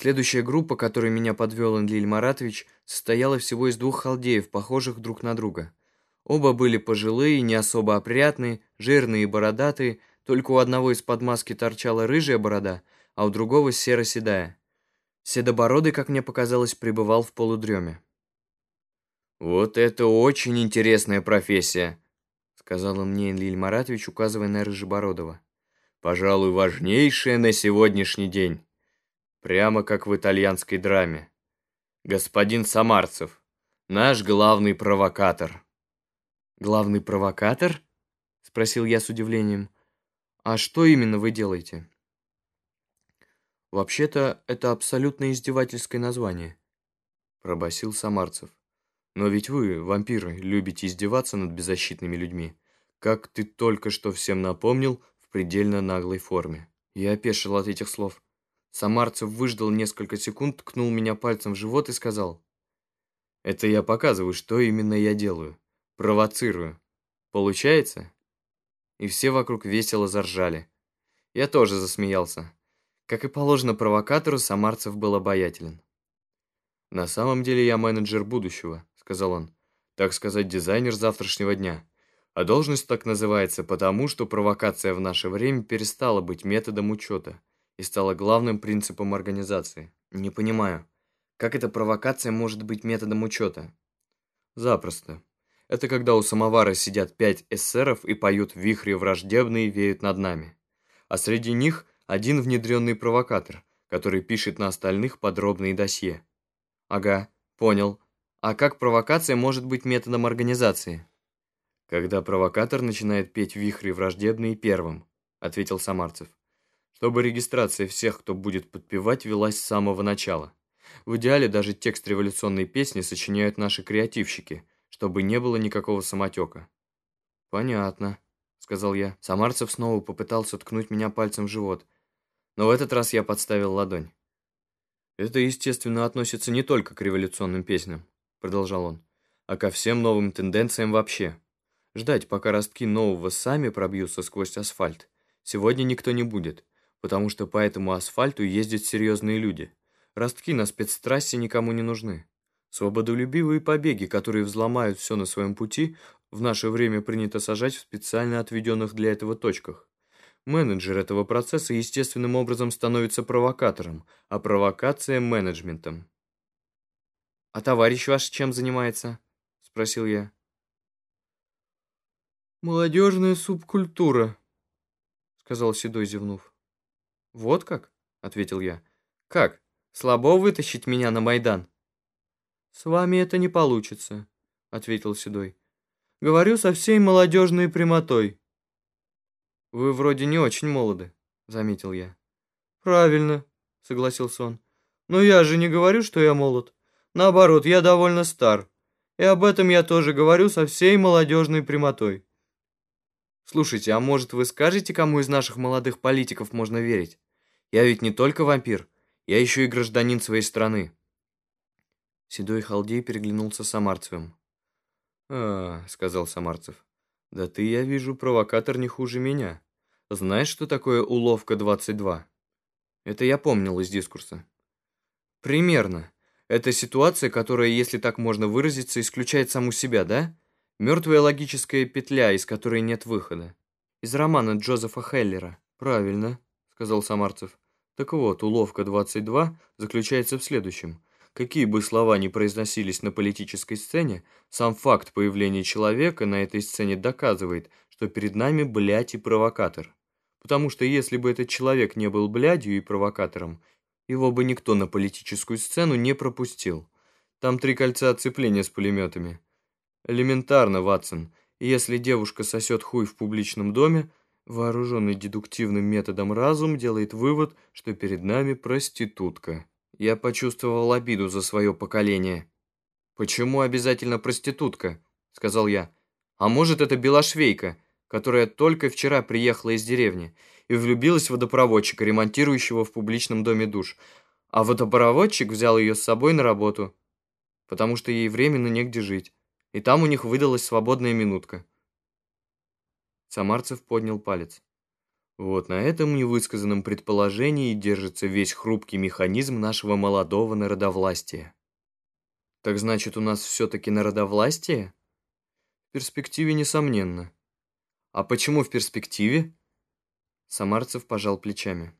Следующая группа, которой меня подвел Энлиль Маратович, состояла всего из двух халдеев, похожих друг на друга. Оба были пожилые, не особо опрятные, жирные и бородатые, только у одного из-под маски торчала рыжая борода, а у другого серо-седая. Седобородый, как мне показалось, пребывал в полудреме. «Вот это очень интересная профессия», — сказал мне Энлиль Маратович, указывая на Рыжебородова. «Пожалуй, важнейшая на сегодняшний день. Прямо как в итальянской драме. Господин Самарцев, наш главный провокатор». «Главный провокатор?» — спросил я с удивлением. «А что именно вы делаете?» «Вообще-то это абсолютно издевательское название», — пробасил Самарцев. «Но ведь вы, вампиры, любите издеваться над беззащитными людьми, как ты только что всем напомнил в предельно наглой форме». Я опешил от этих слов. Самарцев выждал несколько секунд, ткнул меня пальцем в живот и сказал. «Это я показываю, что именно я делаю. Провоцирую. Получается?» И все вокруг весело заржали. Я тоже засмеялся. Как и положено провокатору, Самарцев был обаятелен. «На самом деле я менеджер будущего», — сказал он. «Так сказать, дизайнер завтрашнего дня. А должность так называется потому, что провокация в наше время перестала быть методом учета и стала главным принципом организации. Не понимаю, как эта провокация может быть методом учета?» «Запросто. Это когда у самовара сидят пять эсеров и поют вихри враждебные веют над нами. А среди них один внедренный провокатор, который пишет на остальных подробные досье. Ага, понял. А как провокация может быть методом организации? Когда провокатор начинает петь вихри враждебные первым, ответил Самарцев. Чтобы регистрация всех, кто будет подпевать, велась с самого начала. В идеале даже текст революционной песни сочиняют наши креативщики, чтобы не было никакого самотека. Понятно, сказал я. Самарцев снова попытался ткнуть меня пальцем в живот – но в этот раз я подставил ладонь. «Это, естественно, относится не только к революционным песням», продолжал он, а ко всем новым тенденциям вообще. Ждать, пока ростки нового сами пробьются сквозь асфальт, сегодня никто не будет, потому что по этому асфальту ездят серьезные люди. Ростки на спецтрассе никому не нужны. Свободолюбивые побеги, которые взломают все на своем пути, в наше время принято сажать в специально отведенных для этого точках. Менеджер этого процесса естественным образом становится провокатором, а провокация – менеджментом. «А товарищ ваш чем занимается?» – спросил я. «Молодежная субкультура», – сказал Седой, зевнув. «Вот как?» – ответил я. «Как? Слабо вытащить меня на Майдан?» «С вами это не получится», — ответил Седой. «Говорю со всей молодежной прямотой. «Вы вроде не очень молоды», — заметил я. «Правильно», — согласился он. «Но я же не говорю, что я молод. Наоборот, я довольно стар. И об этом я тоже говорю со всей молодежной прямотой». «Слушайте, а может вы скажете, кому из наших молодых политиков можно верить? Я ведь не только вампир, я еще и гражданин своей страны». Седой халдей переглянулся с Самарцевым. «А, — сказал Самарцев, «Да ты, я вижу, провокатор не хуже меня. Знаешь, что такое уловка 22?» Это я помнил из дискурса. «Примерно. Это ситуация, которая, если так можно выразиться, исключает саму себя, да? Мертвая логическая петля, из которой нет выхода. Из романа Джозефа Хеллера. Правильно», — сказал Самарцев. «Так вот, уловка 22 заключается в следующем. Какие бы слова ни произносились на политической сцене, сам факт появления человека на этой сцене доказывает, что перед нами блядь и провокатор. Потому что если бы этот человек не был блядью и провокатором, его бы никто на политическую сцену не пропустил. Там три кольца отцепления с пулеметами. Элементарно, Ватсон. Если девушка сосет хуй в публичном доме, вооруженный дедуктивным методом разум делает вывод, что перед нами проститутка. Я почувствовал обиду за свое поколение. «Почему обязательно проститутка?» — сказал я. «А может, это белошвейка, которая только вчера приехала из деревни и влюбилась в водопроводчика, ремонтирующего в публичном доме душ, а водопроводчик взял ее с собой на работу, потому что ей временно негде жить, и там у них выдалась свободная минутка». Самарцев поднял палец. Вот на этом невысказанном предположении держится весь хрупкий механизм нашего молодого народовластия. Так значит, у нас все-таки народовластие? В перспективе, несомненно. А почему в перспективе? Самарцев пожал плечами.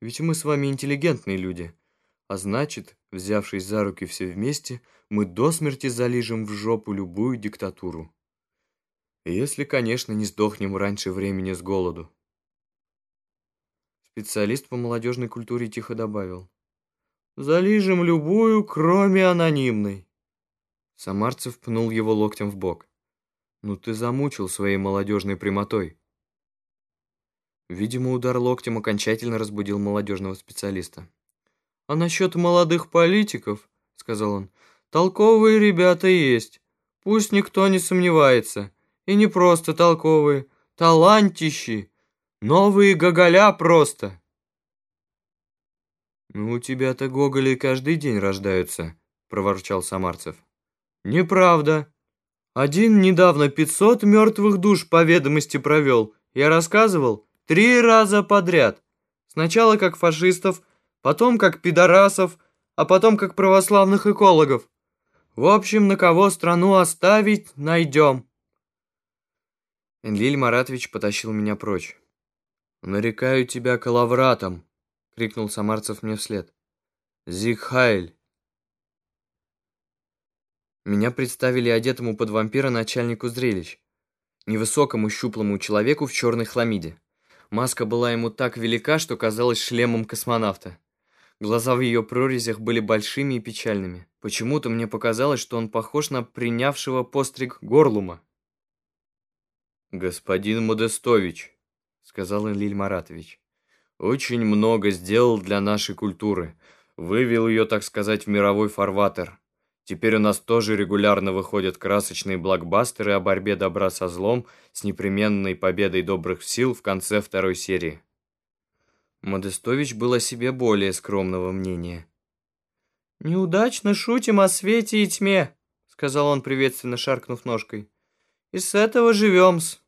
Ведь мы с вами интеллигентные люди, а значит, взявшись за руки все вместе, мы до смерти залижем в жопу любую диктатуру. Если, конечно, не сдохнем раньше времени с голоду. Специалист по молодежной культуре тихо добавил. «Залижем любую, кроме анонимной». Самарцев пнул его локтем в бок. «Ну ты замучил своей молодежной прямотой». Видимо, удар локтем окончательно разбудил молодежного специалиста. «А насчет молодых политиков, — сказал он, — толковые ребята есть. Пусть никто не сомневается. И не просто толковые, талантищи. Новые гоголя просто!» «Ну, у тебя-то гоголи каждый день рождаются», — проворчал Самарцев. «Неправда. Один недавно пятьсот мертвых душ по ведомости провел. Я рассказывал три раза подряд. Сначала как фашистов, потом как пидорасов, а потом как православных экологов. В общем, на кого страну оставить, найдем». Энлиль Маратович потащил меня прочь. «Нарекаю тебя калавратом!» — крикнул Самарцев мне вслед. «Зигхайль!» Меня представили одетому под вампира начальнику зрелищ, невысокому щуплому человеку в черной хламиде. Маска была ему так велика, что казалась шлемом космонавта. Глаза в ее прорезях были большими и печальными. Почему-то мне показалось, что он похож на принявшего постриг Горлума. «Господин Модестович», сказал Лиль Маратович. «Очень много сделал для нашей культуры. Вывел ее, так сказать, в мировой фарватер. Теперь у нас тоже регулярно выходят красочные блокбастеры о борьбе добра со злом с непременной победой добрых сил в конце второй серии». Модестович был о себе более скромного мнения. «Неудачно шутим о свете и тьме», — сказал он, приветственно шаркнув ножкой. «И с этого живем-с».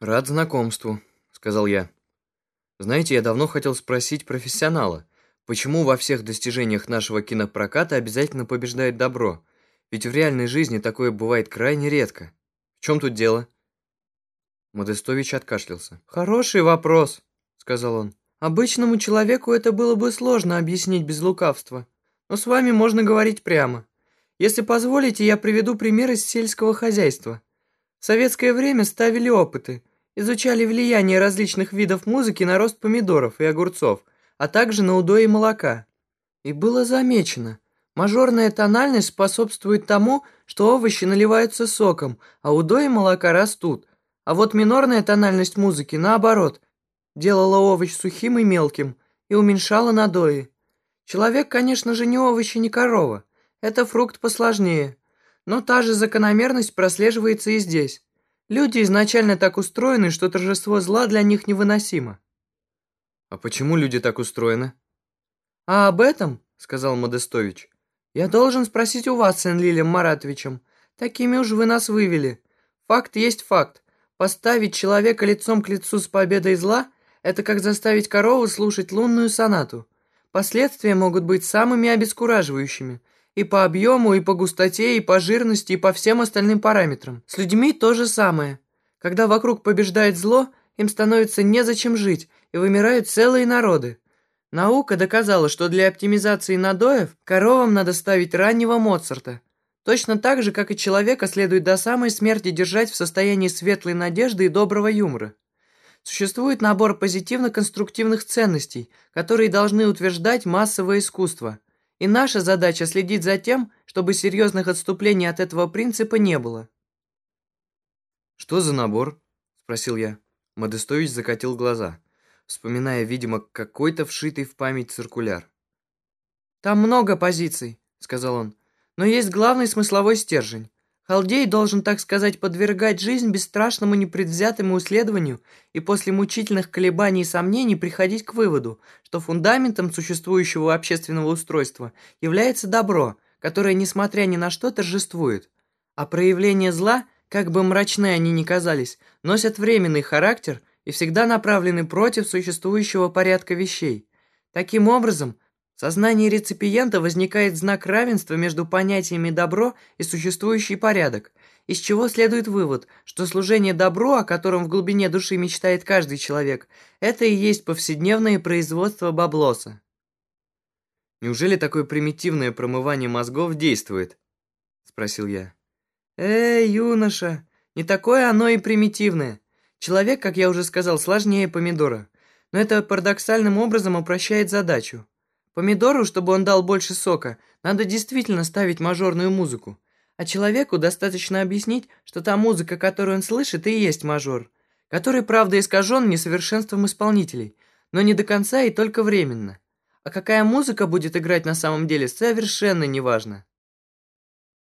«Рад знакомству», — сказал я. «Знаете, я давно хотел спросить профессионала, почему во всех достижениях нашего кинопроката обязательно побеждает добро? Ведь в реальной жизни такое бывает крайне редко. В чем тут дело?» Модестович откашлялся. «Хороший вопрос», — сказал он. «Обычному человеку это было бы сложно объяснить без лукавства. Но с вами можно говорить прямо. Если позволите, я приведу пример из сельского хозяйства. В советское время ставили опыты, изучали влияние различных видов музыки на рост помидоров и огурцов, а также на удои молока. И было замечено, мажорная тональность способствует тому, что овощи наливаются соком, а удои молока растут, а вот минорная тональность музыки, наоборот, делала овощ сухим и мелким и уменьшала надои. Человек, конечно же, не овощи, не корова. Это фрукт посложнее. Но та же закономерность прослеживается и здесь. Люди изначально так устроены, что торжество зла для них невыносимо». «А почему люди так устроены?» «А об этом, — сказал Модестович, — я должен спросить у вас с Энлилем Маратовичем. Такими уж вы нас вывели. Факт есть факт. Поставить человека лицом к лицу с победой зла — это как заставить корову слушать лунную сонату. Последствия могут быть самыми обескураживающими. И по объему, и по густоте, и по жирности, и по всем остальным параметрам. С людьми то же самое. Когда вокруг побеждает зло, им становится незачем жить, и вымирают целые народы. Наука доказала, что для оптимизации надоев коровам надо ставить раннего Моцарта. Точно так же, как и человека следует до самой смерти держать в состоянии светлой надежды и доброго юмора. Существует набор позитивно-конструктивных ценностей, которые должны утверждать массовое искусство – и наша задача следить за тем, чтобы серьезных отступлений от этого принципа не было. «Что за набор?» – спросил я. Модестович закатил глаза, вспоминая, видимо, какой-то вшитый в память циркуляр. «Там много позиций», – сказал он, – «но есть главный смысловой стержень. Халдей должен, так сказать, подвергать жизнь бесстрашному непредвзятому исследованию и после мучительных колебаний и сомнений приходить к выводу, что фундаментом существующего общественного устройства является добро, которое, несмотря ни на что, торжествует, а проявление зла как бы мрачны они ни казались, носят временный характер и всегда направлены против существующего порядка вещей. Таким образом, в сознании реципиента возникает знак равенства между понятиями «добро» и «существующий порядок», из чего следует вывод, что служение добру, о котором в глубине души мечтает каждый человек, это и есть повседневное производство баблоса. «Неужели такое примитивное промывание мозгов действует?» — спросил я. «Эй, юноша, не такое оно и примитивное. Человек, как я уже сказал, сложнее помидора. Но это парадоксальным образом упрощает задачу. Помидору, чтобы он дал больше сока, надо действительно ставить мажорную музыку. А человеку достаточно объяснить, что та музыка, которую он слышит, и есть мажор, который, правда, искажен несовершенством исполнителей, но не до конца и только временно. А какая музыка будет играть на самом деле, совершенно неважно.